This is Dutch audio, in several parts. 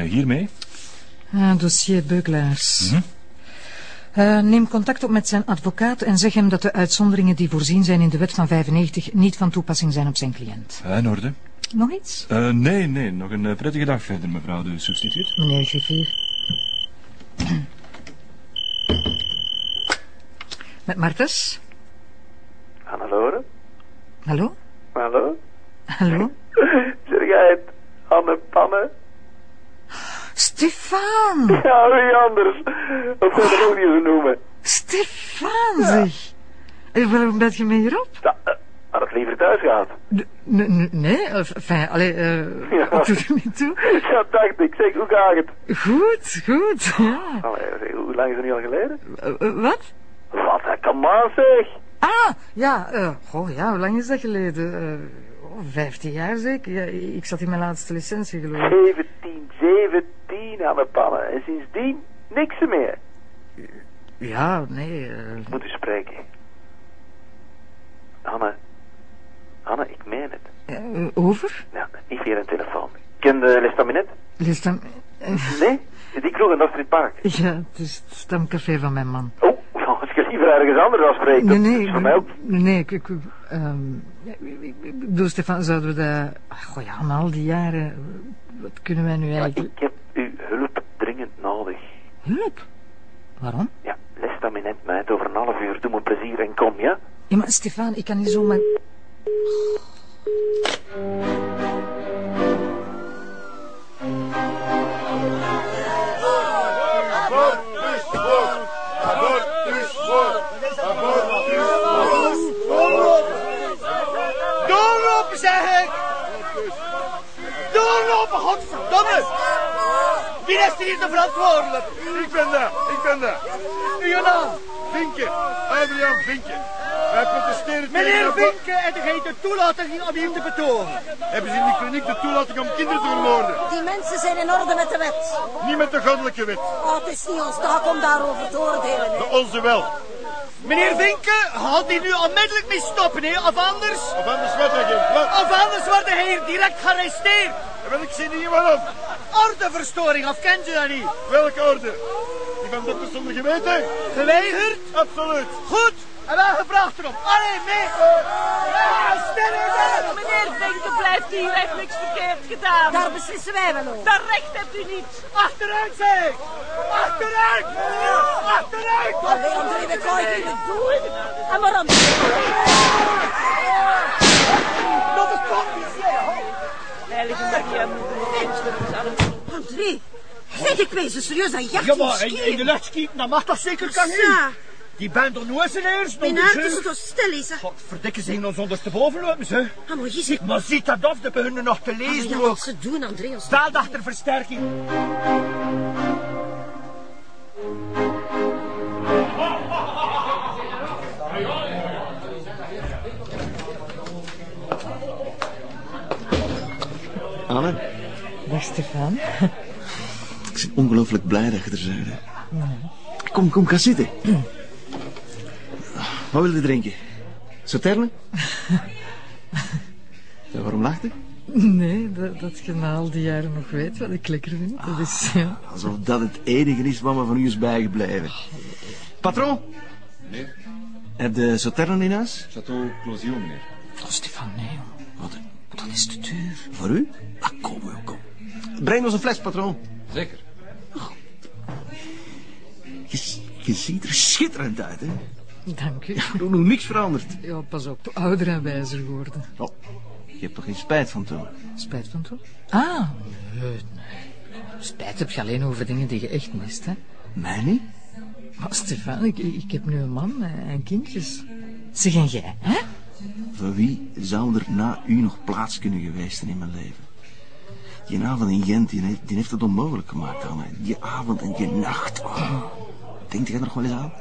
hiermee? Uh, dossier Beugelaars. Mhm. Uh, neem contact op met zijn advocaat en zeg hem dat de uitzonderingen die voorzien zijn in de wet van 95 niet van toepassing zijn op zijn cliënt. Uh, in orde. Nog iets? Uh, nee, nee. Nog een prettige dag verder, mevrouw de substituut. Meneer Griffier. Met Martens. Hannelore? Hallo? Hallo? Hallo? zeg jij het? Anne Panne? Stefan! Ja, wie anders? Of ga je dat ook niet zo noemen? Stefan, zeg. Ja. Waarom ben je mee hierop? Ja, uh, had het liever thuis gehad? Nee, nee, enfin, allee, uh, ja. wat doet er niet toe? Ja, dacht ik. Zeg, hoe gaat het? Goed, goed, ja. Allee, hoe lang is het nu al geleden? Uh, wat? Wat, kom maar zeg. Ah, ja, uh, goh, ja, hoe lang is dat geleden? Uh, oh, 15 jaar zeker. Ja, ik zat in mijn laatste licentie geloof ik. 17, 17 aan de pannen. En sindsdien niks meer. Ja, nee. Uh... Moet u spreken. Anne. Anne, ik meen het. Uh, over? Ja, niet via een telefoon. Ken de Lestaminet? Lestam... Nee? Die kroeg in Astrid Park. Ja, het is het stamcafé van mijn man. Oh, als ik liever ergens anders afspreken. Nee, nee. Voor mij ook. Nee, ik, ik, um, ik bedoel, Stefan, zouden we dat... Goh ja, na al die jaren... Wat kunnen wij nu eigenlijk... Ja, ik heb uw hulp dringend nodig. Hulp? Waarom? Ja, Lestaminet meid over een half uur. Doe me plezier en kom, ja? Ja, maar Stefan, ik kan niet zomaar... Doorlopen, zeg ik! Doorlopen, godverdomme! Wie is er hier de verantwoordelijk? Ik ben daar, ik ben daar. Uw naam? Vinken, Adriaan Vinken. Wij protesteren Meneer Vinken, en degene de toelating om hier te betogen. Hebben ze in die kliniek de toelating om kinderen te vermoorden? Die mensen zijn in orde met de wet. Niet met de goddelijke wet. Oh, het is niet ons taak om daarover te oordelen. Hè. De onze wel. Meneer Vinken, gaat hij nu onmiddellijk mee stoppen, hè? Of anders? Of anders wat, agent? Wat? Of anders wordt hij hier direct gearresteerd. Wel, ik zie niet waarom. Ordeverstoring, of kent u dat niet? Welke orde? Die van dokter zonder geweten? Geweigerd? Absoluut. Goed. En wel gevraagd erop. Allee, mee. Ja, stil in Meneer Vinken blijft hier, hij heeft niks verkeerd gedaan. Daar beslissen wij wel over. Dat recht hebt u niet. Achteruit, zeg ik. Achteruit. Achteruit. Allee, André, we kan je niet doen. En maar aan Nog een kopje, Zeg ik wees er serieus aan jacht Ja, maar in, in de lucht schieten, dat mag toch zeker kan niet? Ja. Die bent er nooit zijn eerst. Mijn hart is toch stil, is hè? Godverdikke, ze ons ondersteboven lopen, ze. Ah, maar je zit... Maar ziet dat of, de beginnen nog te Ah, lezen ja, ook. wat ze doen, André. Als... Staat achter versterking. Anne, Dag, Stefan. ik ben ongelooflijk blij dat je er bent. Kom, kom, ga zitten. Wat wil je drinken? Sauterne? Ja, waarom lacht je? Nee, dat, dat je na al die jaren nog weet wat ik lekker vind. Dat is, ja. Alsof dat het enige is wat me van u is bijgebleven. Patroon, Nee, heb je Sauterne in huis? Chateau Closio, meneer. Oh, Stefan, nee. Wat? Dat is te duur. Voor u? Ah, kom, kom. Breng ons een fles, patroon. Zeker. Je, je ziet er schitterend uit, hè? Dank u. Nog nog niks veranderd. Ja, pas op. Ouder en wijzer geworden. Oh, je hebt toch geen spijt van toen? Spijt van toch? Ah, nee, nee. Spijt heb je alleen over dingen die je echt mist, hè. Mij niet? Maar Stefan, ik, ik heb nu een man en en kindjes. Zeg, en jij, hè? Voor wie zou er na u nog plaats kunnen geweest zijn in mijn leven? Die avond in Gent, die heeft, die heeft het onmogelijk gemaakt, Anne. Die avond en die nacht. Oh. Denkt jij er nog wel eens aan?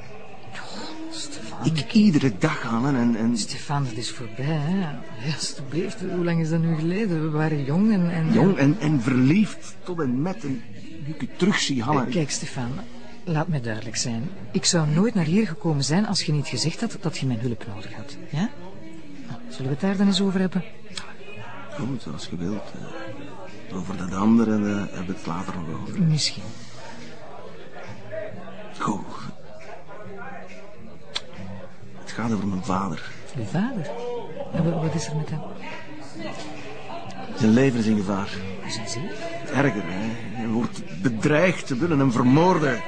Stefan. Ik iedere dag aan en... en Stefan, dat is voorbij, hè. Ja, alsjeblieft, hoe lang is dat nu geleden? We waren jong en... en jong en, en verliefd tot en met. En nu ik je terug zie, Hanne... Eh, Kijk, Stefan, laat mij duidelijk zijn. Ik zou nooit naar hier gekomen zijn als je niet gezegd had dat je mijn hulp nodig had. Ja? Nou, zullen we het daar dan eens over hebben? Goed, zoals je wilt. eh. over dat andere eh, hebben we het later nog over. Misschien. Goed. Het gaat over mijn vader. Uw vader? En wa- wat is er met hem? Zijn leven is in gevaar. Is hij ziek? Erger, hè. Hij wordt bedreigd. Ze willen hem vermoorden.